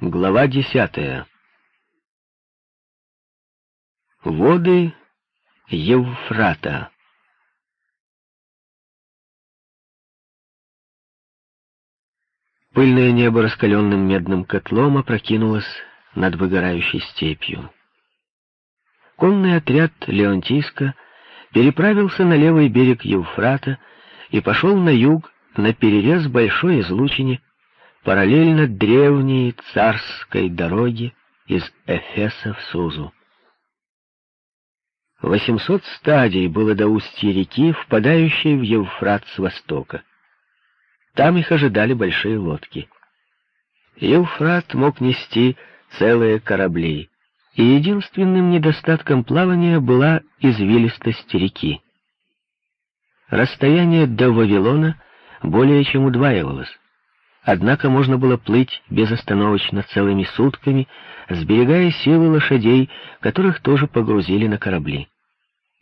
Глава десятая. Воды Евфрата. Пыльное небо раскаленным медным котлом опрокинулось над выгорающей степью. Конный отряд Леонтийска переправился на левый берег Евфрата и пошел на юг на перерез большой излучине, параллельно древней царской дороге из Эфеса в Сузу. Восемьсот стадий было до устья реки, впадающей в Евфрат с востока. Там их ожидали большие лодки. Евфрат мог нести целые корабли, и единственным недостатком плавания была извилистость реки. Расстояние до Вавилона более чем удваивалось. Однако можно было плыть безостановочно целыми сутками, сберегая силы лошадей, которых тоже погрузили на корабли.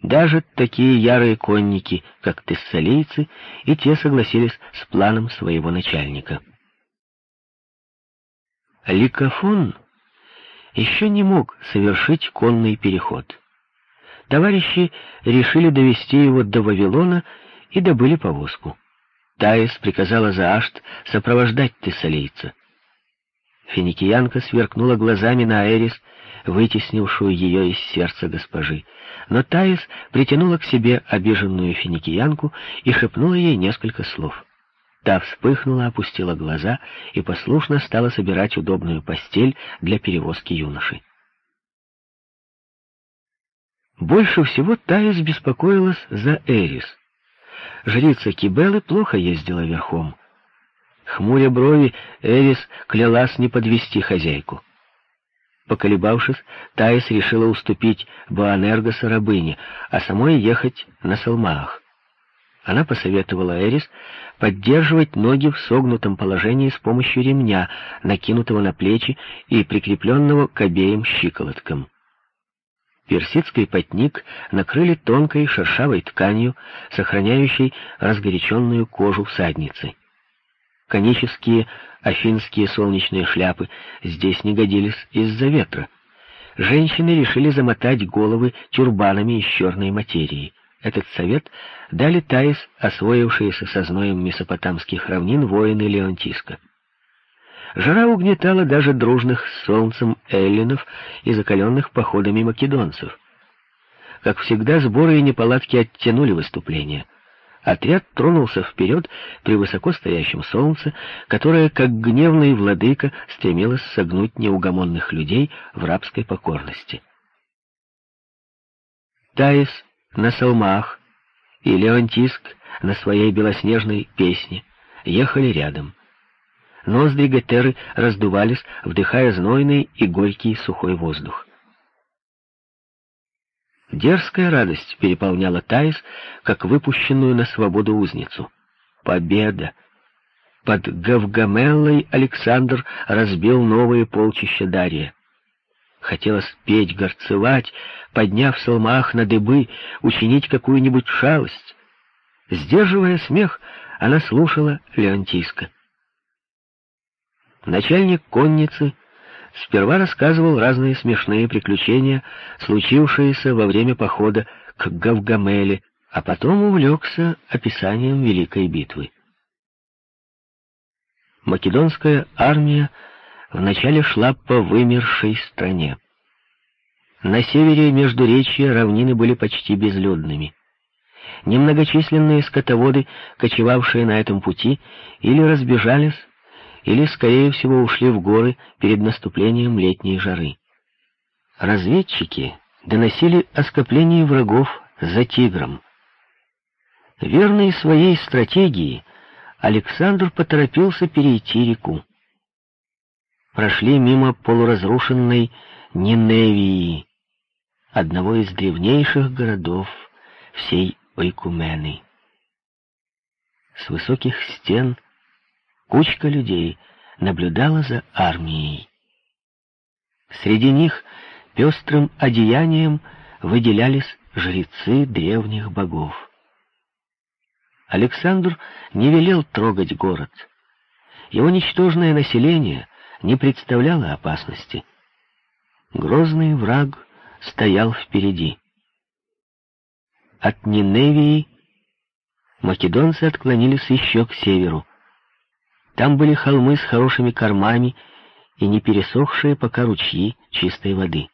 Даже такие ярые конники, как тессалийцы, и те согласились с планом своего начальника. Ликофон еще не мог совершить конный переход. Товарищи решили довести его до Вавилона и добыли повозку. Таис приказала Заашт сопровождать тессалийца. Финикиянка сверкнула глазами на Эрис, вытеснившую ее из сердца госпожи. Но Таис притянула к себе обиженную финикиянку и шепнула ей несколько слов. Та вспыхнула, опустила глаза и послушно стала собирать удобную постель для перевозки юноши. Больше всего Таис беспокоилась за Эрис — Жрица Кибелы плохо ездила верхом. Хмуря брови, Эрис клялась не подвести хозяйку. Поколебавшись, Таис решила уступить Боанергоса рабыне, а самой ехать на Салмаах. Она посоветовала Эрис поддерживать ноги в согнутом положении с помощью ремня, накинутого на плечи и прикрепленного к обеим щиколоткам. Персидский потник накрыли тонкой шершавой тканью, сохраняющей разгоряченную кожу всадницы. Конические афинские солнечные шляпы здесь не годились из-за ветра. Женщины решили замотать головы тюрбанами из черной материи. Этот совет дали Таис, освоившиеся со зноем месопотамских равнин воины Леонтиска. Жара угнетала даже дружных с солнцем эллинов и закаленных походами македонцев. Как всегда, сборы и неполадки оттянули выступление. Отряд тронулся вперед при высоко стоящем солнце, которое, как гневный владыка, стремилось согнуть неугомонных людей в рабской покорности. Таис на Салмах и Леонтиск на своей белоснежной песне ехали рядом. Ноздри Гетеры раздувались, вдыхая знойный и горький сухой воздух. Дерзкая радость переполняла Таис, как выпущенную на свободу узницу. Победа! Под Гавгамеллой Александр разбил новые полчища Дария. Хотелось петь, горцевать, подняв салмах на дыбы, учинить какую-нибудь шалость. Сдерживая смех, она слушала Леонтийска. Начальник конницы сперва рассказывал разные смешные приключения, случившиеся во время похода к Гавгамеле, а потом увлекся описанием Великой битвы. Македонская армия вначале шла по вымершей стране. На севере Междуречья равнины были почти безлюдными. Немногочисленные скотоводы, кочевавшие на этом пути, или разбежались, или, скорее всего, ушли в горы перед наступлением летней жары. Разведчики доносили о скоплении врагов за Тигром. Верный своей стратегии, Александр поторопился перейти реку. Прошли мимо полуразрушенной Ниневии, одного из древнейших городов всей Ойкумены. С высоких стен Кучка людей наблюдала за армией. Среди них пестрым одеянием выделялись жрецы древних богов. Александр не велел трогать город. Его ничтожное население не представляла опасности. Грозный враг стоял впереди. От Ниневии македонцы отклонились еще к северу. Там были холмы с хорошими кормами и не пересохшие пока ручьи чистой воды.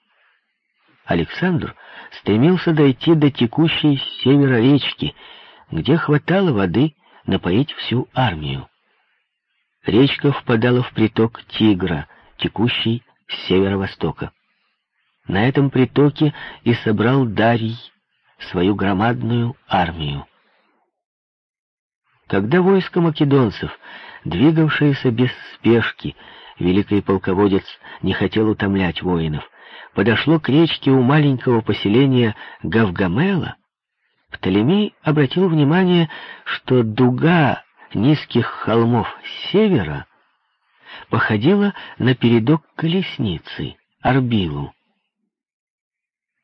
Александр стремился дойти до текущей с севера речки, где хватало воды напоить всю армию. Речка впадала в приток Тигра, текущий с северо-востока. На этом притоке и собрал Дарий свою громадную армию. Когда войско македонцев, двигавшееся без спешки, великий полководец не хотел утомлять воинов, подошло к речке у маленького поселения Гавгамела, Птолемей обратил внимание, что дуга низких холмов севера походила на передок колесницы, Арбилу.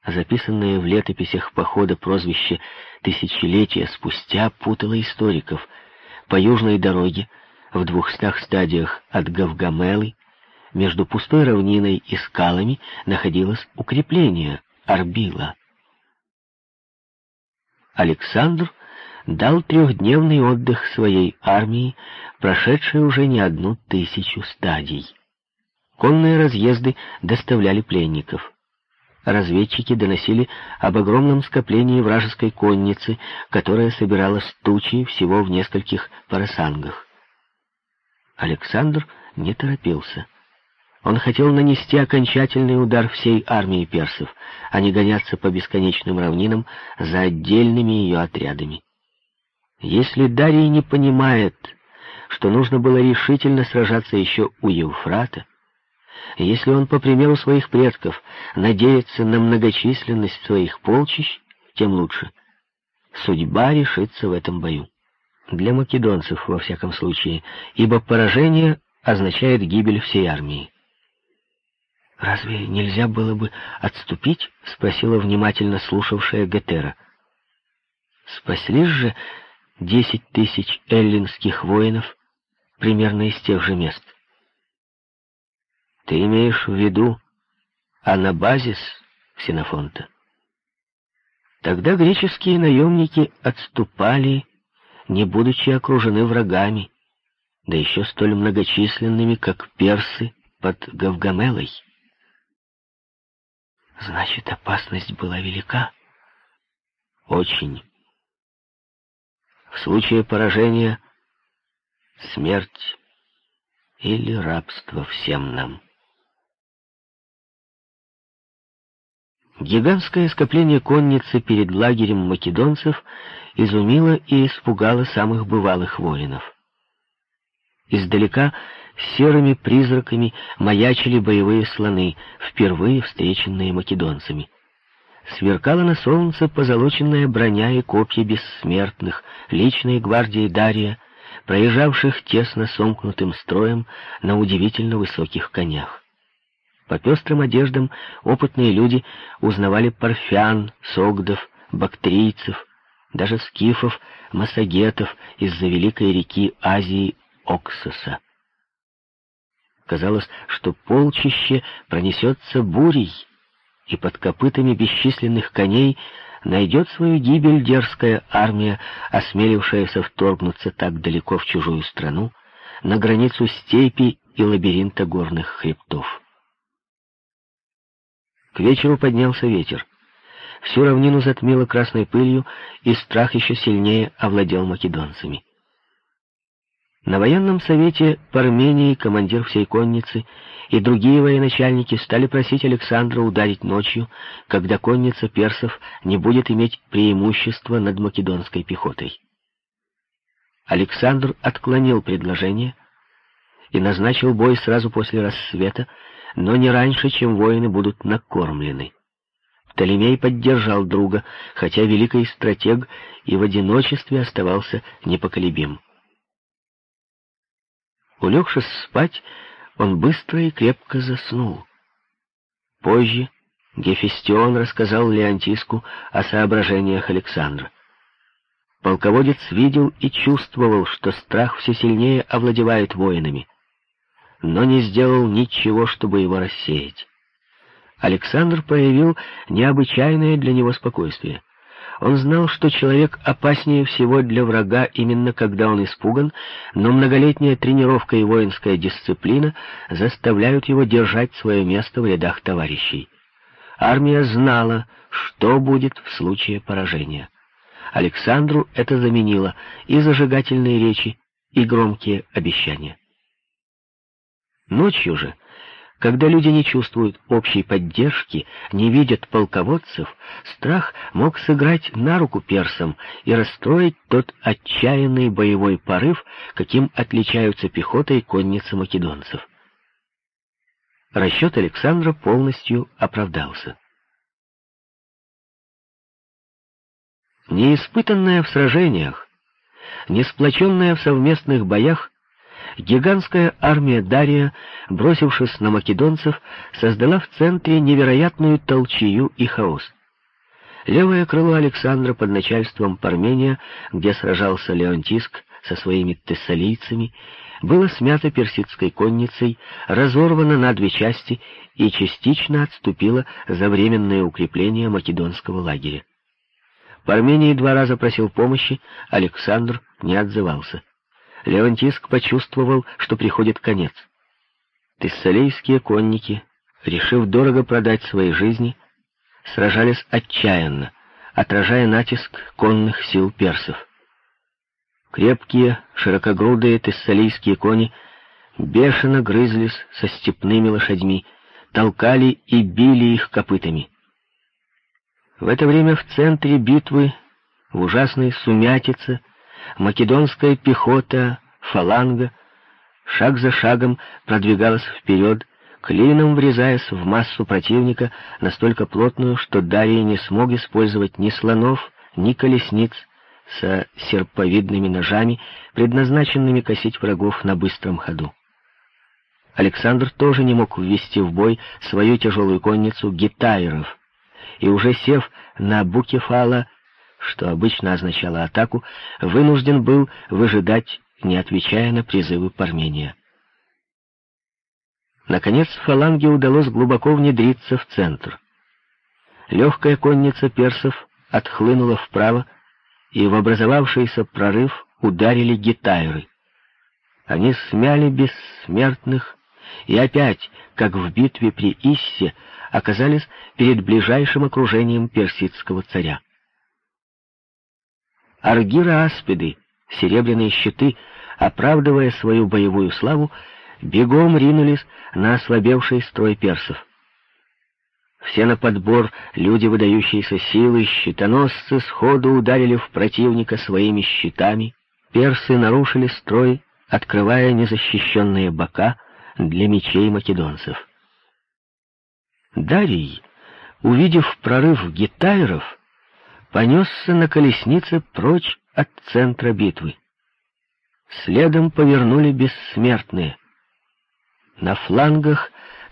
Записанное в летописях похода прозвище «Тысячелетия спустя» путало историков. По южной дороге, в двухстах стадиях от Гавгамелы, между пустой равниной и скалами находилось укрепление Арбила. Александр дал трехдневный отдых своей армии, прошедшей уже не одну тысячу стадий. Конные разъезды доставляли пленников. Разведчики доносили об огромном скоплении вражеской конницы, которая собиралась тучи всего в нескольких парасангах. Александр не торопился. Он хотел нанести окончательный удар всей армии персов, а не гоняться по бесконечным равнинам за отдельными ее отрядами. Если Дарий не понимает, что нужно было решительно сражаться еще у Евфрата, если он, по примеру своих предков, надеется на многочисленность своих полчищ, тем лучше. Судьба решится в этом бою. Для македонцев, во всяком случае, ибо поражение означает гибель всей армии. «Разве нельзя было бы отступить?» — спросила внимательно слушавшая Гетера. «Спаслись же десять тысяч эллинских воинов примерно из тех же мест». «Ты имеешь в виду анабазис Ксенофонта?» Тогда греческие наемники отступали, не будучи окружены врагами, да еще столь многочисленными, как персы под Гавгамелой. Значит, опасность была велика? Очень. В случае поражения — смерть или рабство всем нам. Гигантское скопление конницы перед лагерем македонцев изумило и испугало самых бывалых воинов. Издалека серыми призраками маячили боевые слоны, впервые встреченные македонцами. Сверкала на солнце позолоченная броня и копья бессмертных, личной гвардии Дария, проезжавших тесно сомкнутым строем на удивительно высоких конях. По пестрым одеждам опытные люди узнавали парфян, согдов, бактрийцев, даже скифов, массагетов из-за великой реки Азии Оксоса. Казалось, что полчище пронесется бурей, и под копытами бесчисленных коней найдет свою гибель дерзкая армия, осмелившаяся вторгнуться так далеко в чужую страну, на границу степи и лабиринта горных хребтов. К вечеру поднялся ветер. Всю равнину затмило красной пылью, и страх еще сильнее овладел македонцами. На военном совете Пармении командир всей конницы и другие военачальники стали просить Александра ударить ночью, когда конница персов не будет иметь преимущества над македонской пехотой. Александр отклонил предложение и назначил бой сразу после рассвета, но не раньше, чем воины будут накормлены. Птолемей поддержал друга, хотя великий стратег и в одиночестве оставался непоколебим. Улегшись спать, он быстро и крепко заснул. Позже Гефестион рассказал Леонтиску о соображениях Александра. Полководец видел и чувствовал, что страх все сильнее овладевает воинами. Но не сделал ничего, чтобы его рассеять. Александр проявил необычайное для него спокойствие. Он знал, что человек опаснее всего для врага именно когда он испуган, но многолетняя тренировка и воинская дисциплина заставляют его держать свое место в рядах товарищей. Армия знала, что будет в случае поражения. Александру это заменило и зажигательные речи, и громкие обещания. Ночью же когда люди не чувствуют общей поддержки, не видят полководцев, страх мог сыграть на руку персам и расстроить тот отчаянный боевой порыв, каким отличаются пехота и конница македонцев. Расчет Александра полностью оправдался. Неиспытанная в сражениях, не сплоченная в совместных боях, Гигантская армия Дария, бросившись на македонцев, создала в центре невероятную толчею и хаос. Левое крыло Александра под начальством Пармения, где сражался Леонтиск со своими тессалийцами, было смято персидской конницей, разорвано на две части и частично отступило за временное укрепление македонского лагеря. Пармений два раза просил помощи, Александр не отзывался. Леонтиск почувствовал, что приходит конец. Тессалейские конники, решив дорого продать свои жизни, сражались отчаянно, отражая натиск конных сил персов. Крепкие, широкогрудые тессалийские кони бешено грызлись со степными лошадьми, толкали и били их копытами. В это время в центре битвы, в ужасной сумятице, македонская пехота, фаланга, шаг за шагом продвигалась вперед, клином врезаясь в массу противника, настолько плотную, что Дарий не смог использовать ни слонов, ни колесниц со серповидными ножами, предназначенными косить врагов на быстром ходу. Александр тоже не мог ввести в бой свою тяжелую конницу гитайров, и уже сев на Букефала, что обычно означало атаку, вынужден был выжидать, не отвечая на призывы Пармения. Наконец фаланге удалось глубоко внедриться в центр. Легкая конница персов отхлынула вправо, и в образовавшийся прорыв ударили гитайры. Они смяли бессмертных и опять, как в битве при Иссе, оказались перед ближайшим окружением персидского царя. Аргира Аспиды, серебряные щиты, оправдывая свою боевую славу, бегом ринулись на ослабевший строй персов. Все на подбор люди выдающиеся силы, щитоносцы сходу ударили в противника своими щитами, персы нарушили строй, открывая незащищенные бока для мечей македонцев. Дарий, увидев прорыв гитайров, понесся на колеснице прочь от центра битвы. Следом повернули бессмертные. На флангах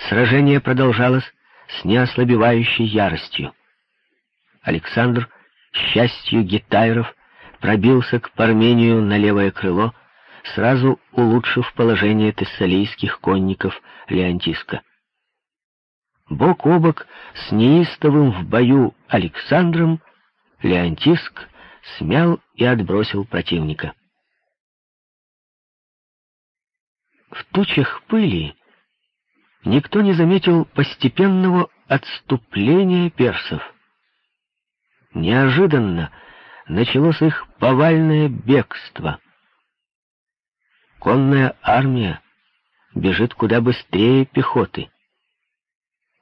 сражение продолжалось с неослабевающей яростью. Александр, счастью гитайров, пробился к Пармению на левое крыло, сразу улучшив положение тессалийских конников Леонтиска. Бок о бок с неистовым в бою Александром Леонтиск смял и отбросил противника. В тучах пыли никто не заметил постепенного отступления персов. Неожиданно началось их повальное бегство. Конная армия бежит куда быстрее пехоты.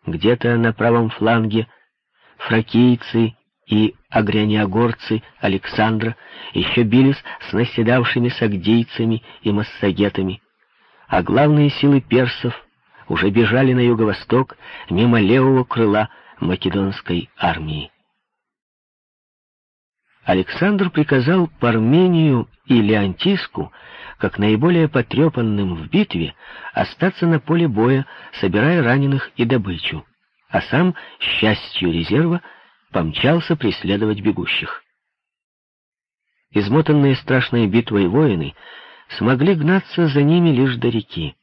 Где-то на правом фланге фракийцы и агряниогорцы Александра еще бились с наседавшими сагдийцами и массагетами, а главные силы персов уже бежали на юго-восток мимо левого крыла македонской армии. Александр приказал Пармению и Леонтиску, как наиболее потрепанным в битве, остаться на поле боя, собирая раненых и добычу, а сам, счастью резерва, помчался преследовать бегущих. Измотанные страшной битвой воины смогли гнаться за ними лишь до реки.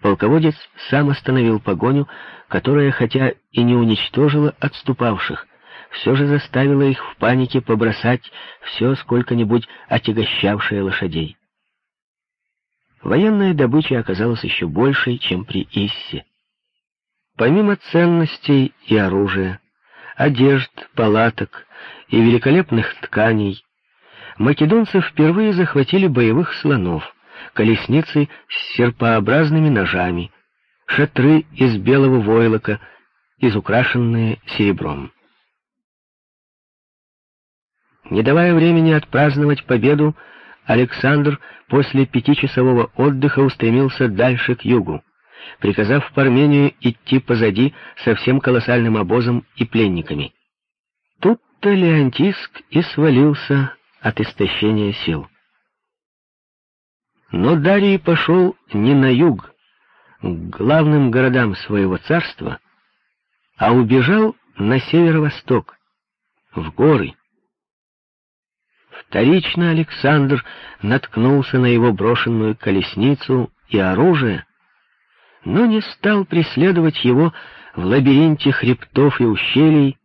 полководец сам остановил погоню, которая, хотя и не уничтожила отступавших, все же заставила их в панике побросать все сколько-нибудь отягощавшее лошадей. Военная добыча оказалась еще большей, чем при Иссе. Помимо ценностей и оружия, одежд, палаток и великолепных тканей, македонцы впервые захватили боевых слонов, колесницы с серпообразными ножами, шатры из белого войлока, изукрашенные серебром. Не давая времени отпраздновать победу, Александр после пятичасового отдыха устремился дальше к югу, приказав Пармению идти позади со всем колоссальным обозом и пленниками. Тут-то Леонтиск и свалился от истощения сил. Но Дарий пошел не на юг, к главным городам своего царства, а убежал на северо-восток, в горы. Вторично Александр наткнулся на его брошенную колесницу и оружие, но не стал преследовать его в лабиринте хребтов и ущелий,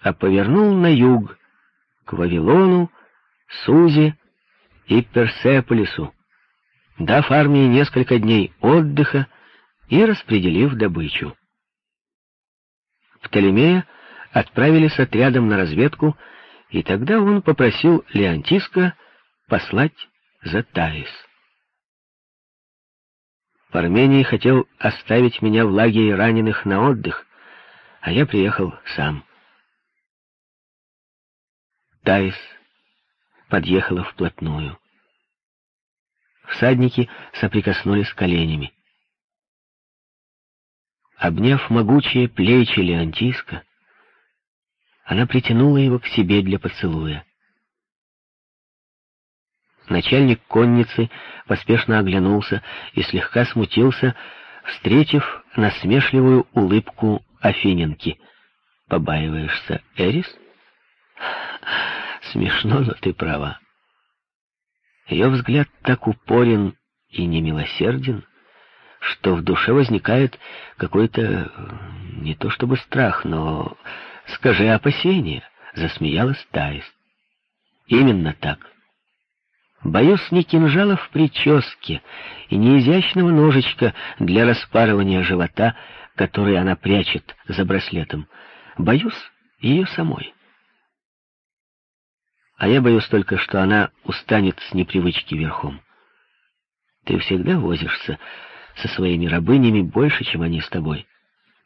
а повернул на юг, к Вавилону, Сузе и Персеполису, дав армии несколько дней отдыха и распределив добычу. Птолемея отправили с отрядом на разведку, и тогда он попросил Леонтиска послать за Таис. Пармений хотел оставить меня в лагере раненых на отдых, а я приехал сам. Таис подъехала вплотную. Всадники соприкоснулись коленями. Обняв могучие плечи Леонтиска, она притянула его к себе для поцелуя. Начальник конницы поспешно оглянулся и слегка смутился, встретив насмешливую улыбку Афиненки. «Побаиваешься, Эрис?» «Смешно, но ты права». Ее взгляд так упорен и немилосерден, что в душе возникает какой-то не то чтобы страх, но, скажи, опасение, засмеялась Таис. Именно так. Боюсь не кинжала в прическе и не изящного ножичка для распарывания живота, который она прячет за браслетом. Боюсь ее самой. А я боюсь только, что она устанет с непривычки верхом. Ты всегда возишься со своими рабынями больше, чем они с тобой.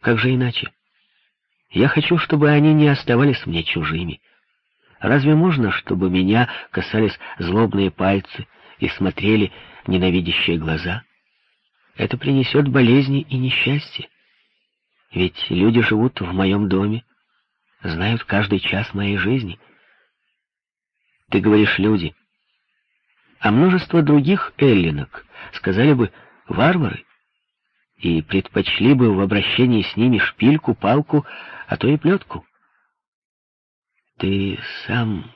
Как же иначе? Я хочу, чтобы они не оставались мне чужими. Разве можно, чтобы меня касались злобные пальцы и смотрели ненавидящие глаза? Это принесет болезни и несчастье. Ведь люди живут в моем доме, знают каждый час моей жизни. Ты говоришь «люди», а множество других эллинок сказали бы «варвары» и предпочли бы в обращении с ними шпильку, палку, а то и плетку. Ты сам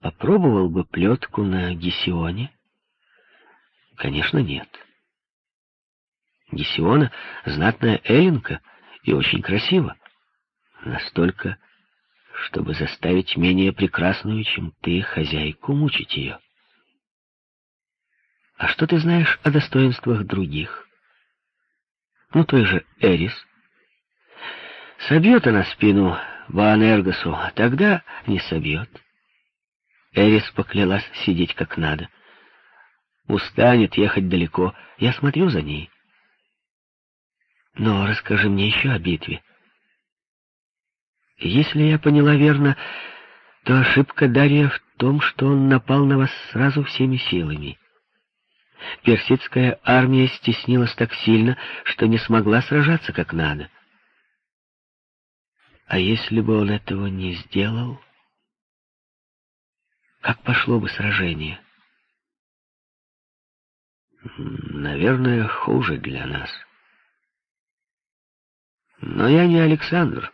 попробовал бы плетку на Гесионе? Конечно, нет. Гесиона — знатная эллинка и очень красива. Настолько, чтобы заставить менее прекрасную, чем ты, хозяйку, мучить ее. А что ты знаешь о достоинствах других? Ну, той же Эрис. Собьет она спину Ваанергосу, а тогда не собьет. Эрис поклялась сидеть как надо. Устанет ехать далеко, я смотрю за ней. Но расскажи мне еще о битве. Если я поняла верно, то ошибка Дарья в том, что он напал на вас сразу всеми силами. Персидская армия стеснилась так сильно, что не смогла сражаться как надо. А если бы он этого не сделал, как пошло бы сражение? Наверное, хуже для нас. Но я не Александр.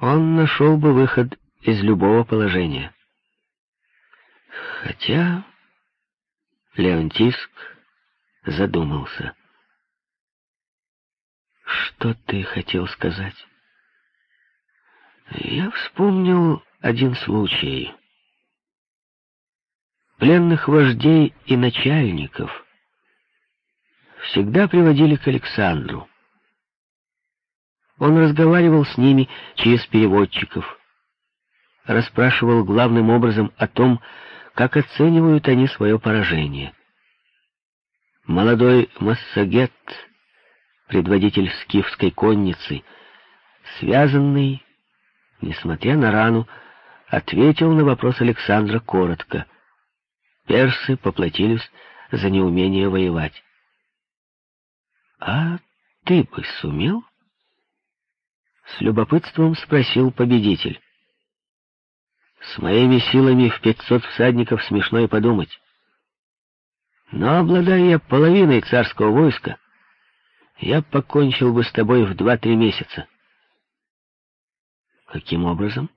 Он нашел бы выход из любого положения. Хотя Леонтиск задумался. Что ты хотел сказать? Я вспомнил один случай. Пленных вождей и начальников всегда приводили к Александру. Он разговаривал с ними через переводчиков, расспрашивал главным образом о том, как оценивают они свое поражение. Молодой Массагет, предводитель скифской конницы, связанный, несмотря на рану, ответил на вопрос Александра коротко. Персы поплатились за неумение воевать. «А ты бы сумел?» С любопытством спросил победитель. «С моими силами в пятьсот всадников смешно и подумать. Но, обладая половиной царского войска, я покончил бы с тобой в два-три месяца». «Каким образом?»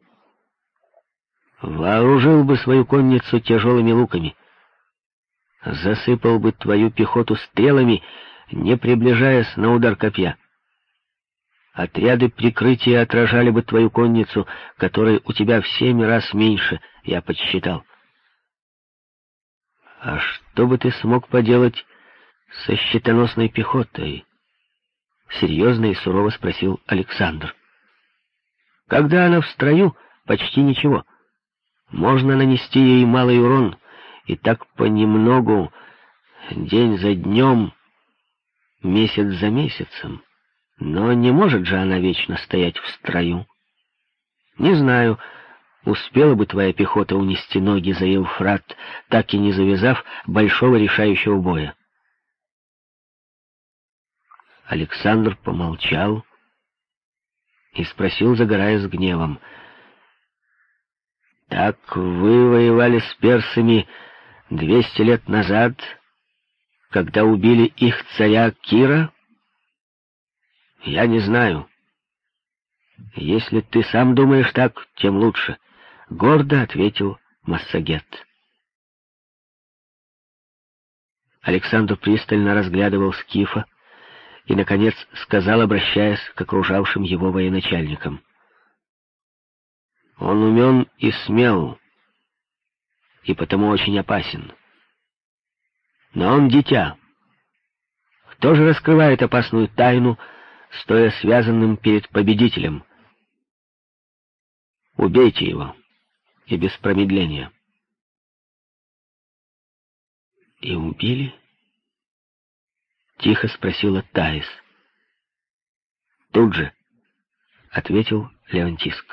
«Вооружил бы свою конницу тяжелыми луками, засыпал бы твою пехоту стрелами, не приближаясь на удар копья». Отряды прикрытия отражали бы твою конницу, которой у тебя в семь раз меньше, я подсчитал. А что бы ты смог поделать со щитоносной пехотой? Серьезно и сурово спросил Александр. Когда она в строю, почти ничего. Можно нанести ей малый урон, и так понемногу, день за днем, месяц за месяцем. Но не может же она вечно стоять в строю. Не знаю, успела бы твоя пехота унести ноги за Евфрат, так и не завязав большого решающего боя. Александр помолчал и спросил, загораясь гневом. «Так вы воевали с персами двести лет назад, когда убили их царя Кира?» Я не знаю. Если ты сам думаешь так, тем лучше, — гордо ответил Массагет. Александр пристально разглядывал Скифа и, наконец, сказал, обращаясь к окружавшим его военачальникам. Он умен и смел, и потому очень опасен. Но он дитя. Кто же раскрывает опасную тайну, — стоя связанным перед победителем. Убейте его, и без промедления. И убили? Тихо спросила Таис. Тут же, ответил Леонтиск.